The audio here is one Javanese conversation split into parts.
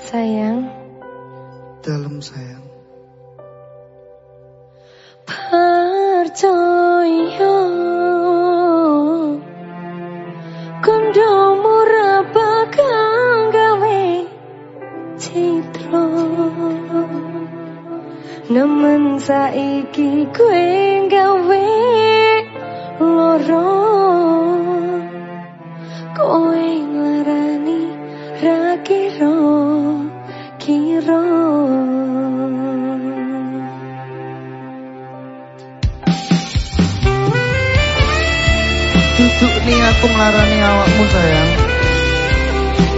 Sayang. Dalam sayang. Percaya Kondo murah gawe citra Nemen saiki kue gawe loro ra Duduk nih aku ngelarani awakmu sayang.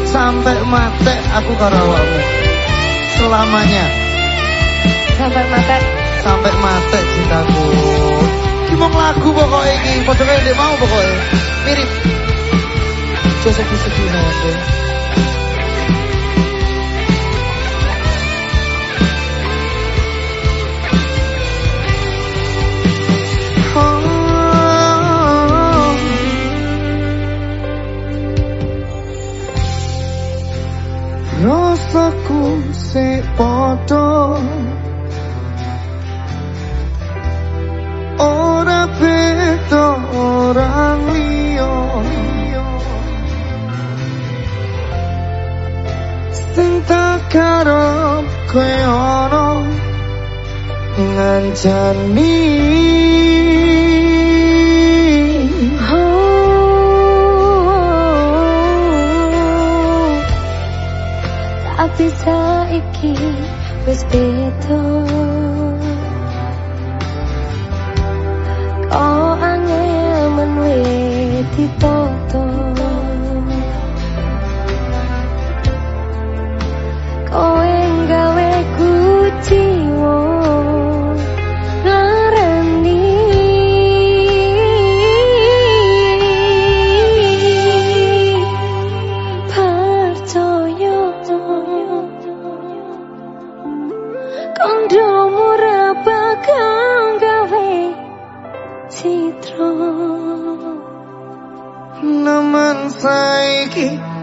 Sampai mate aku karo awakmu. Selamanya. Sampai mate Sampai mate cintaku. Gimana lagu pokoknya ini Pokoknya dia mau pokoknya Mirip. Joseph sedih sayang rasaku se padha ora beda orang liya sing tak karep kowe ana ngancani Tapi saiki wis beda. Kau angel menwe ditoto Naman saiki